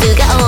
素顔